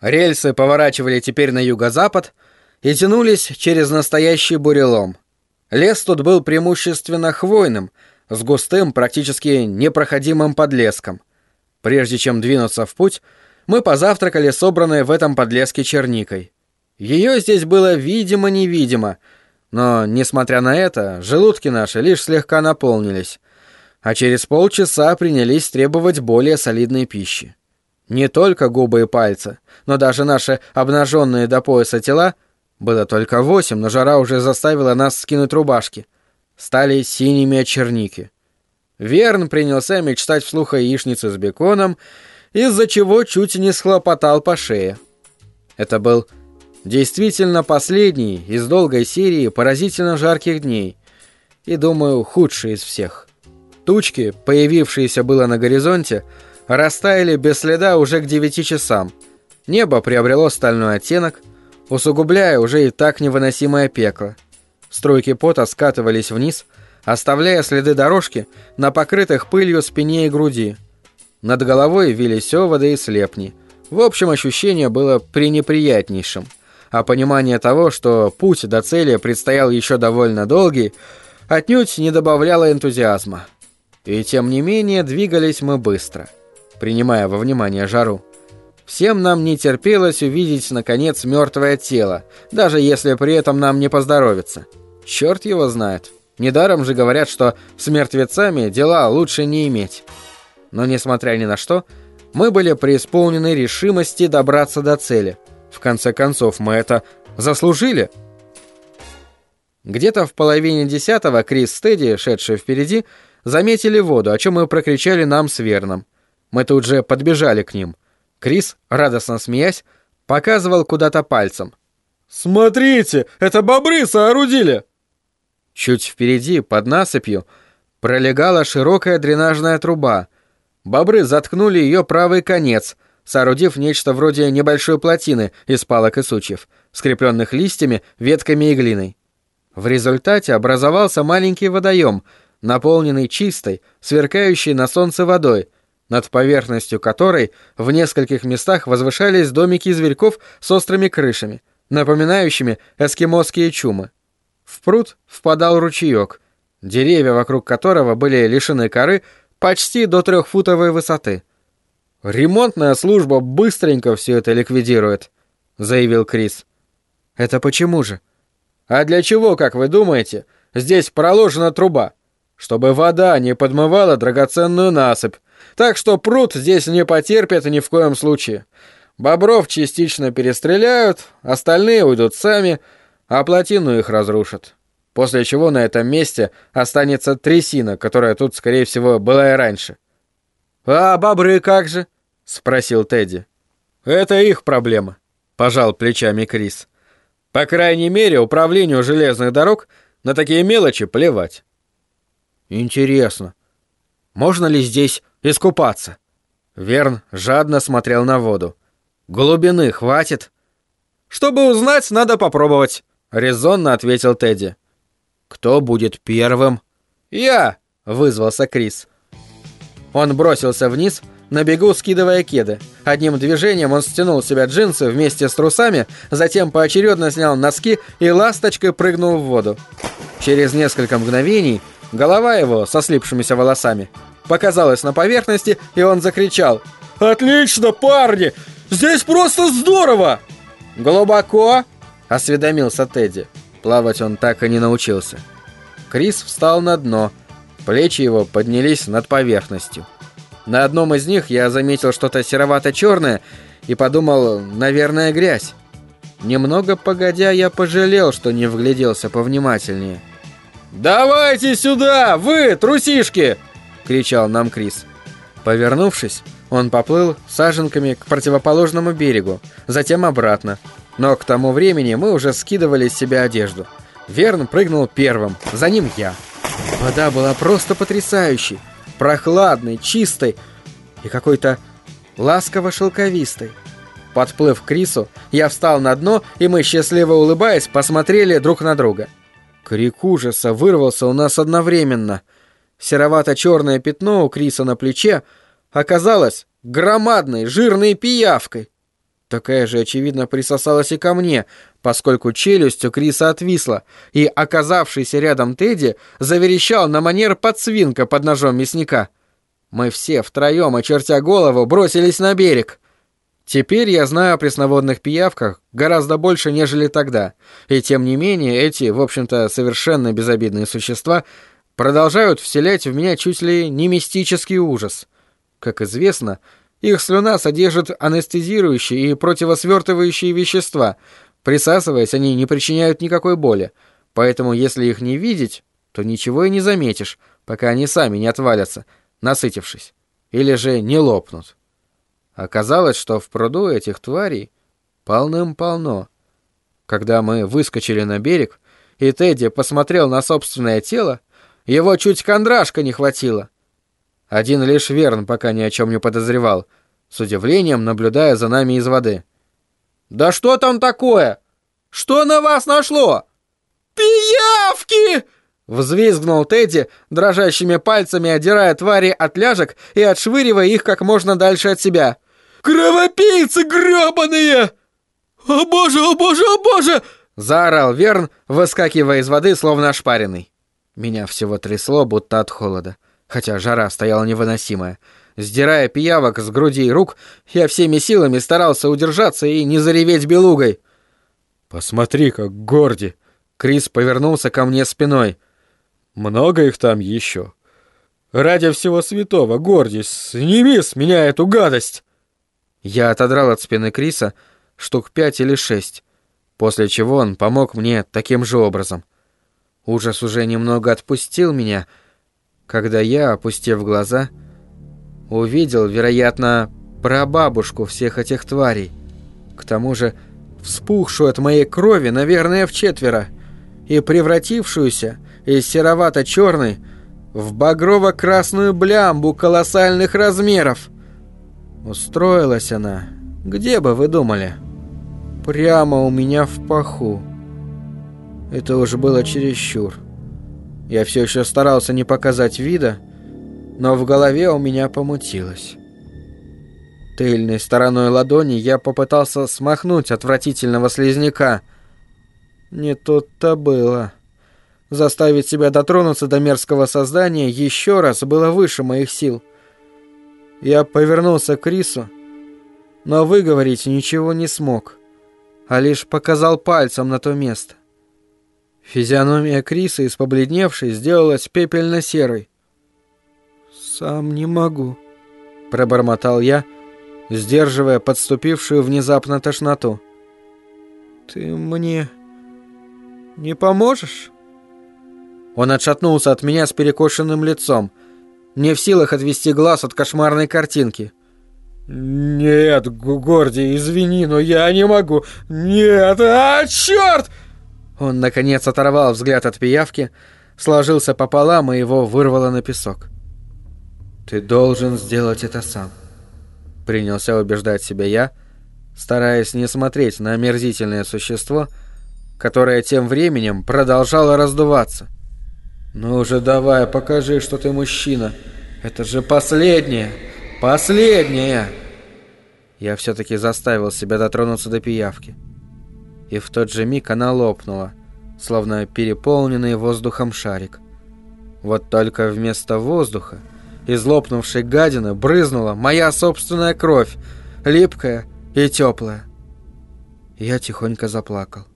Рельсы поворачивали теперь на юго-запад и тянулись через настоящий бурелом. Лес тут был преимущественно хвойным, с густым, практически непроходимым подлеском. Прежде чем двинуться в путь, мы позавтракали собранной в этом подлеске черникой. Ее здесь было видимо-невидимо, но, несмотря на это, желудки наши лишь слегка наполнились, а через полчаса принялись требовать более солидной пищи. Не только губы и пальцы, но даже наши обнаженные до пояса тела, было только восемь, но жара уже заставила нас скинуть рубашки, стали синими от черники. Верн принялся мечтать вслух о яичнице с беконом, из-за чего чуть не схлопотал по шее. Это был действительно последний из долгой серии поразительно жарких дней и, думаю, худший из всех. Тучки, появившиеся было на горизонте, растаяли без следа уже к девяти часам. Небо приобрело стальной оттенок, усугубляя уже и так невыносимое пекло. Струйки пота скатывались вниз, оставляя следы дорожки на покрытых пылью спине и груди. Над головой вились оводы и слепни. В общем, ощущение было пренеприятнейшим. А понимание того, что путь до цели предстоял еще довольно долгий, отнюдь не добавляло энтузиазма. И тем не менее двигались мы быстро, принимая во внимание жару. Всем нам не терпелось увидеть, наконец, мертвое тело, даже если при этом нам не поздоровится. Черт его знает. Недаром же говорят, что с мертвецами дела лучше не иметь. Но, несмотря ни на что, мы были преисполнены решимости добраться до цели. В конце концов, мы это заслужили. Где-то в половине десятого Крис Стеди, шедший впереди, заметили воду, о чем мы прокричали нам с Верном. Мы тут же подбежали к ним. Крис, радостно смеясь, показывал куда-то пальцем. «Смотрите, это бобры соорудили!» Чуть впереди, под насыпью, пролегала широкая дренажная труба. Бобры заткнули ее правый конец, соорудив нечто вроде небольшой плотины из палок и сучьев, скрепленных листьями, ветками и глиной. В результате образовался маленький водоем, наполненный чистой, сверкающей на солнце водой, над поверхностью которой в нескольких местах возвышались домики зверьков с острыми крышами, напоминающими эскимосские чумы. В пруд впадал ручеек, деревья вокруг которого были лишены коры почти до трехфутовой высоты. «Ремонтная служба быстренько все это ликвидирует», — заявил Крис. «Это почему же?» «А для чего, как вы думаете, здесь проложена труба? Чтобы вода не подмывала драгоценную насыпь, так что пруд здесь не потерпит ни в коем случае. Бобров частично перестреляют, остальные уйдут сами — а плотину их разрушат. После чего на этом месте останется трясина, которая тут, скорее всего, была и раньше. «А бобры как же?» — спросил Тедди. «Это их проблема», — пожал плечами Крис. «По крайней мере, управлению железных дорог на такие мелочи плевать». «Интересно, можно ли здесь искупаться?» Верн жадно смотрел на воду. «Глубины хватит?» «Чтобы узнать, надо попробовать», — резонно ответил Тедди. «Кто будет первым?» «Я!» — вызвался Крис. Он бросился вниз, на бегу скидывая кеды. Одним движением он стянул с себя джинсы вместе с трусами, затем поочередно снял носки и ласточкой прыгнул в воду. Через несколько мгновений голова его со слипшимися волосами показалась на поверхности, и он закричал «Отлично, парни! Здесь просто здорово!» «Глубоко?» осведомился Тедди. Плавать он так и не научился. Крис встал на дно. Плечи его поднялись над поверхностью. На одном из них я заметил что-то серовато-черное и подумал, наверное, грязь. Немного погодя, я пожалел, что не вгляделся повнимательнее. «Давайте сюда, вы, трусишки!» — кричал нам Крис. Повернувшись, он поплыл саженками к противоположному берегу, затем обратно, но к тому времени мы уже скидывали с себя одежду. Верн прыгнул первым, за ним я. Вода была просто потрясающей, прохладной, чистой и какой-то ласково-шелковистой. Подплыв к Крису, я встал на дно, и мы, счастливо улыбаясь, посмотрели друг на друга. Крик ужаса вырвался у нас одновременно. Серовато-черное пятно у Криса на плече оказалось громадной жирной пиявкой. Такая же, очевидно, присосалась и ко мне, поскольку челюсть у Криса отвисла, и оказавшийся рядом Тедди заверещал на манер подсвинка под ножом мясника. Мы все втроем, очертя голову, бросились на берег. Теперь я знаю о пресноводных пиявках гораздо больше, нежели тогда, и тем не менее эти, в общем-то, совершенно безобидные существа продолжают вселять в меня чуть ли не мистический ужас. Как известно, их слюна содержит анестезирующие и противосвертывающие вещества. Присасываясь, они не причиняют никакой боли. Поэтому, если их не видеть, то ничего и не заметишь, пока они сами не отвалятся, насытившись. Или же не лопнут. Оказалось, что в пруду этих тварей полным-полно. Когда мы выскочили на берег, и Тедди посмотрел на собственное тело, его чуть кондрашка не хватило — один лишь Верн пока ни о чем не подозревал, с удивлением наблюдая за нами из воды. «Да что там такое? Что на вас нашло?» «Пиявки!» Взвизгнул Тедди, дрожащими пальцами отдирая твари от ляжек и отшвыривая их как можно дальше от себя. «Кровопийцы грёбаные!» «О боже, о боже, о боже!» Заорал Верн, выскакивая из воды, словно ошпаренный. Меня всего трясло, будто от холода хотя жара стояла невыносимая. Сдирая пиявок с груди и рук, я всеми силами старался удержаться и не зареветь белугой. «Посмотри, как горди!» Крис повернулся ко мне спиной. «Много их там еще?» «Ради всего святого, Горди, сними с меня эту гадость!» Я отодрал от спины Криса штук пять или шесть, после чего он помог мне таким же образом. Ужас уже немного отпустил меня — когда я, опустив глаза, увидел, вероятно, прабабушку всех этих тварей. К тому же вспухшую от моей крови, наверное, в четверо, и превратившуюся из серовато-черной в багрово-красную блямбу колоссальных размеров. Устроилась она, где бы вы думали? Прямо у меня в паху. Это уже было чересчур. Я все еще старался не показать вида, но в голове у меня помутилось. Тыльной стороной ладони я попытался смахнуть отвратительного слизняка. Не тут-то было. Заставить себя дотронуться до мерзкого создания еще раз было выше моих сил. Я повернулся к Крису, но выговорить ничего не смог, а лишь показал пальцем на то место. Физиономия Криса, из побледневшей, сделалась пепельно-серой. «Сам не могу», — пробормотал я, сдерживая подступившую внезапно тошноту. «Ты мне не поможешь?» Он отшатнулся от меня с перекошенным лицом, не в силах отвести глаз от кошмарной картинки. «Нет, Горди, извини, но я не могу! Нет! А, черт!» Он, наконец, оторвал взгляд от пиявки, сложился пополам и его вырвало на песок. «Ты должен сделать это сам», — принялся убеждать себя я, стараясь не смотреть на омерзительное существо, которое тем временем продолжало раздуваться. «Ну уже давай, покажи, что ты мужчина. Это же последнее! Последнее!» Я все-таки заставил себя дотронуться до пиявки и в тот же миг она лопнула, словно переполненный воздухом шарик. Вот только вместо воздуха из лопнувшей гадины брызнула моя собственная кровь, липкая и теплая. Я тихонько заплакал.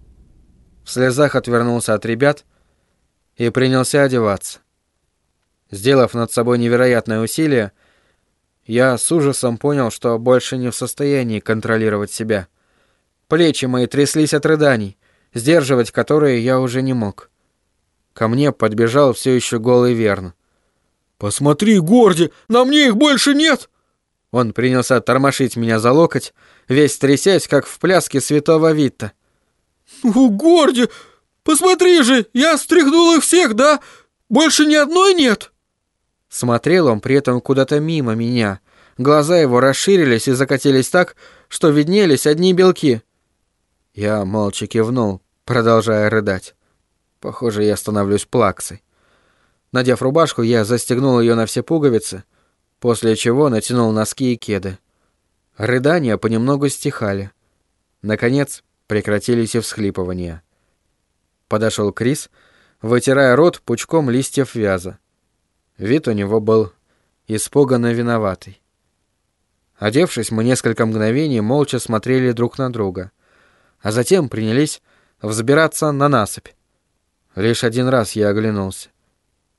В слезах отвернулся от ребят и принялся одеваться. Сделав над собой невероятное усилие, я с ужасом понял, что больше не в состоянии контролировать себя. Плечи мои тряслись от рыданий, сдерживать которые я уже не мог. Ко мне подбежал все еще голый Верн. «Посмотри, Горди, на мне их больше нет!» Он принялся тормошить меня за локоть, весь трясясь, как в пляске святого Витта. «У, Горди, посмотри же, я стряхнул их всех, да? Больше ни одной нет!» Смотрел он при этом куда-то мимо меня. Глаза его расширились и закатились так, что виднелись одни белки — я молча кивнул, продолжая рыдать. Похоже, я становлюсь плаксой. Надев рубашку, я застегнул ее на все пуговицы, после чего натянул носки и кеды. Рыдания понемногу стихали, Наконец прекратились и всхлипывания. Подошел Крис, вытирая рот пучком листьев вяза. Вид у него был испуганно виноватый. Одевшись, мы несколько мгновений молча смотрели друг на друга, а затем принялись взбираться на насыпь. Лишь один раз я оглянулся.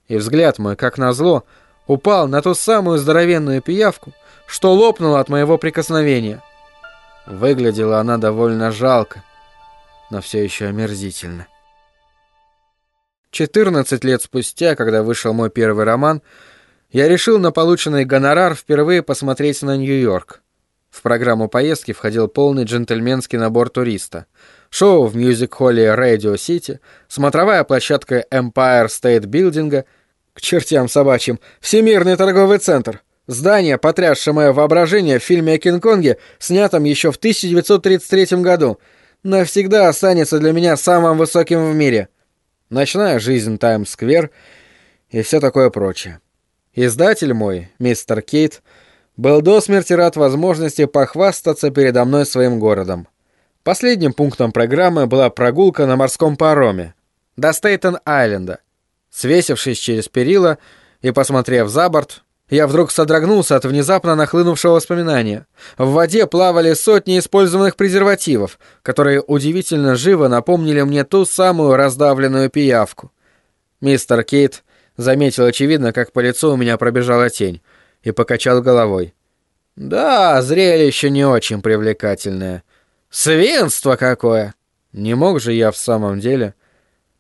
И взгляд мой, как назло, упал на ту самую здоровенную пиявку, что лопнула от моего прикосновения. Выглядела она довольно жалко, но все еще омерзительно. 14 лет спустя, когда вышел мой первый роман, я решил на полученный гонорар впервые посмотреть на Нью-Йорк. В программу поездки входил полный джентльменский набор туриста. Шоу в мюзик-холле Radio City, смотровая площадка Empire State Building, к чертям собачьим, Всемирный торговый центр. Здание, потрясшее мое воображение в фильме о Кинг-Конге, снятом еще в 1933 году, навсегда останется для меня самым высоким в мире. Ночная жизнь Таймс-сквер и все такое прочее. Издатель мой, мистер Кейт, был до смерти рад возможности похвастаться передо мной своим городом. Последним пунктом программы была прогулка на морском пароме до Стейтен-Айленда. Свесившись через перила и посмотрев за борт, я вдруг содрогнулся от внезапно нахлынувшего воспоминания. В воде плавали сотни использованных презервативов, которые удивительно живо напомнили мне ту самую раздавленную пиявку. Мистер Кейт заметил очевидно, как по лицу у меня пробежала тень, и покачал головой. «Да, зрелище не очень привлекательное. Свинство какое!» Не мог же я в самом деле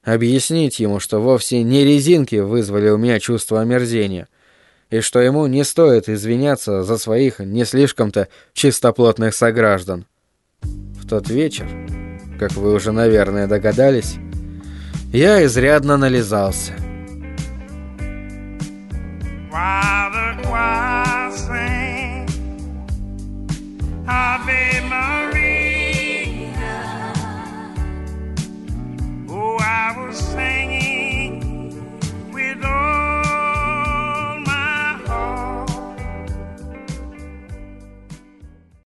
объяснить ему, что вовсе не резинки вызвали у меня чувство омерзения, и что ему не стоит извиняться за своих не слишком-то чистоплотных сограждан. В тот вечер, как вы уже, наверное, догадались, я изрядно нализался. While the choir sing, I'll be